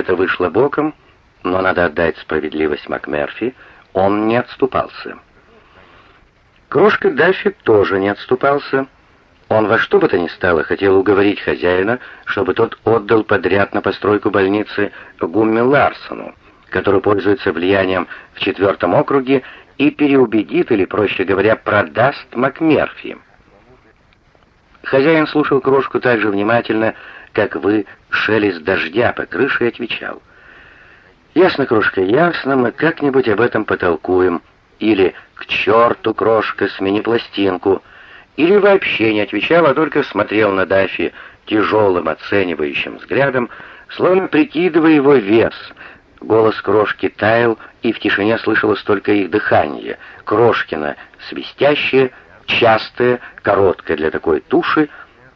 это вышло боком, но надо отдать справедливость МакМерфи, он не отступался. Крошка Даффи тоже не отступался. Он во что бы то ни стало хотел уговорить хозяина, чтобы тот отдал подряд на постройку больницы Гумми Ларсону, который пользуется влиянием в четвертом округе и переубедит, или, проще говоря, продаст МакМерфи. Хозяин слушал крошку так же внимательно, как вы, шелест дождя по крыше, и отвечал. «Ясно, крошка, ясно, мы как-нибудь об этом потолкуем. Или «К черту, крошка, смени пластинку!» Или вообще не отвечал, а только смотрел на Даффи тяжелым оценивающим взглядом, словно прикидывая его вес. Голос крошки таял, и в тишине слышалось только их дыхание. Крошкина свистящее, частое, короткое для такой туши,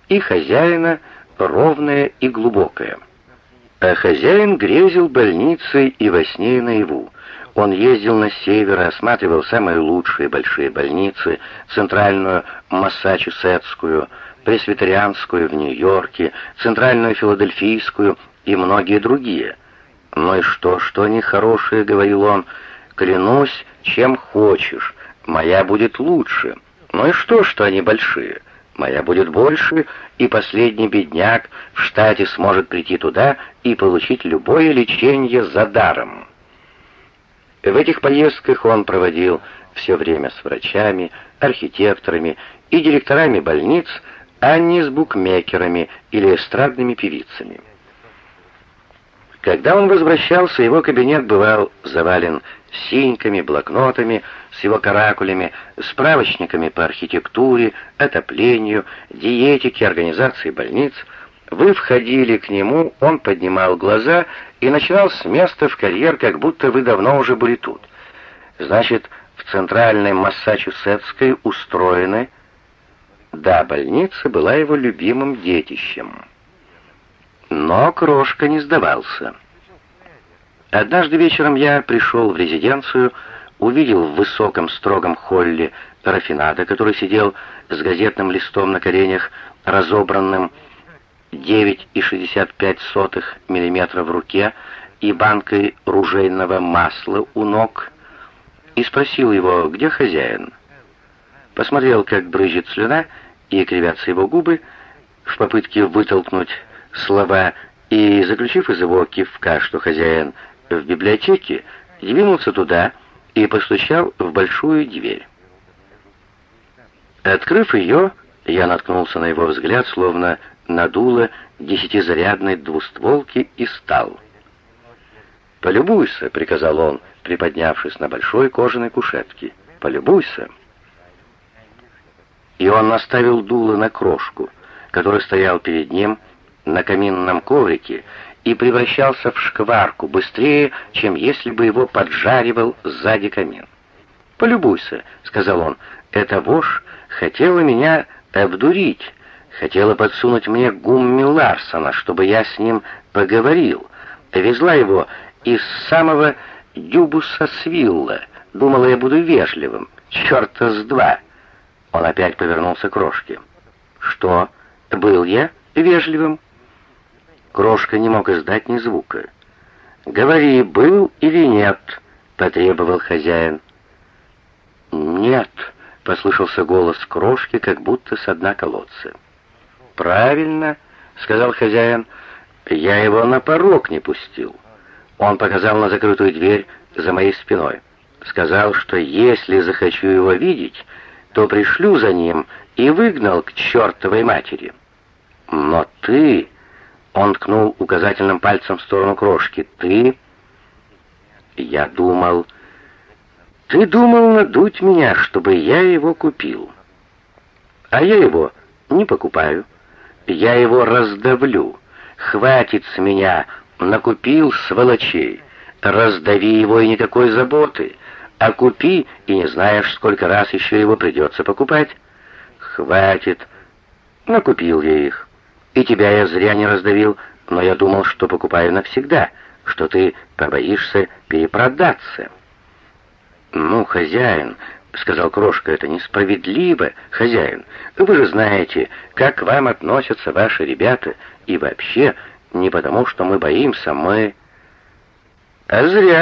и хозяина ровное и глубокое. А хозяин грезил больницей и во сне и наяву. Он ездил на север и осматривал самые лучшие большие больницы, центральную Массачусетскую, пресвитерианскую в Нью-Йорке, центральную филадельфийскую и многие другие. «Ну и что, что они хорошие?» — говорил он. «Клянусь, чем хочешь, моя будет лучше. Ну и что, что они большие?» Моя будет больше, и последний бедняк в штате сможет прийти туда и получить любое лечение за даром. В этих поездках он проводил все время с врачами, архитекторами и директорами больниц, а не с букмекерами или эстрадными певицами. Когда он возвращался, его кабинет бывал завален синьками, блокнотами, с его каракулями, справочниками по архитектуре, отоплению, диетике, организации больниц — вы входили к нему, он поднимал глаза и начинал с места в карьер, как будто вы давно уже были тут. Значит, в центральной Массачусетской устроены... Да, больница была его любимым детищем. Но Крошка не сдавался. Однажды вечером я пришел в резиденцию, увидел в высоком строгом холле Рафинада, который сидел с газетным листом на коленях, разобранным 9,65 мм в руке и банкой ружейного масла у ног, и спросил его, где хозяин. Посмотрел, как брызжет слюна, и кривятся его губы, в попытке вытолкнуть слова, и, заключив из его кивка, что хозяин в библиотеке, двинулся туда и постучал в большую дверь. Открыв ее, я наткнулся на его взгляд, словно надуло десятизарядной двустволки и стал. «Полюбуйся», — приказал он, приподнявшись на большой кожаной кушетке. «Полюбуйся». И он наставил дуло на крошку, который стоял перед ним на каминном коврике и превращался в шкварку быстрее, чем если бы его поджаривал сзади камин. «Полюбуйся», — сказал он, — «эта вошь хотела меня обдурить, Хотела подсунуть мне Гумми Ларсона, чтобы я с ним поговорил. Везла его из самого Дюбуса Свилла. Думала, я буду вежливым. Черта с два. Он опять повернулся к Крошке. Что, был я вежливым? Крошка не мог издать ни звука. «Говори, был или нет?» — потребовал хозяин. «Нет», — послышался голос Крошки, как будто с дна колодца. «Правильно», — сказал хозяин, — «я его на порог не пустил». Он показал на закрытую дверь за моей спиной. Сказал, что если захочу его видеть, то пришлю за ним и выгнал к чертовой матери. «Но ты...» — он ткнул указательным пальцем в сторону крошки. «Ты...» «Я думал...» «Ты думал надуть меня, чтобы я его купил. А я его не покупаю». Я его раздавлю. Хватит с меня, накупил сволочей. Раздави его и никакой заботы. А купи, и не знаешь, сколько раз еще его придется покупать. Хватит. Накупил я их. И тебя я зря не раздавил, но я думал, что покупаю навсегда, что ты побоишься перепродаться. Ну, хозяин, — сказал Крошка, — это несправедливо, хозяин. Вы же знаете, как к вам относятся ваши ребята, и вообще, не потому что мы боимся, мы... А зря.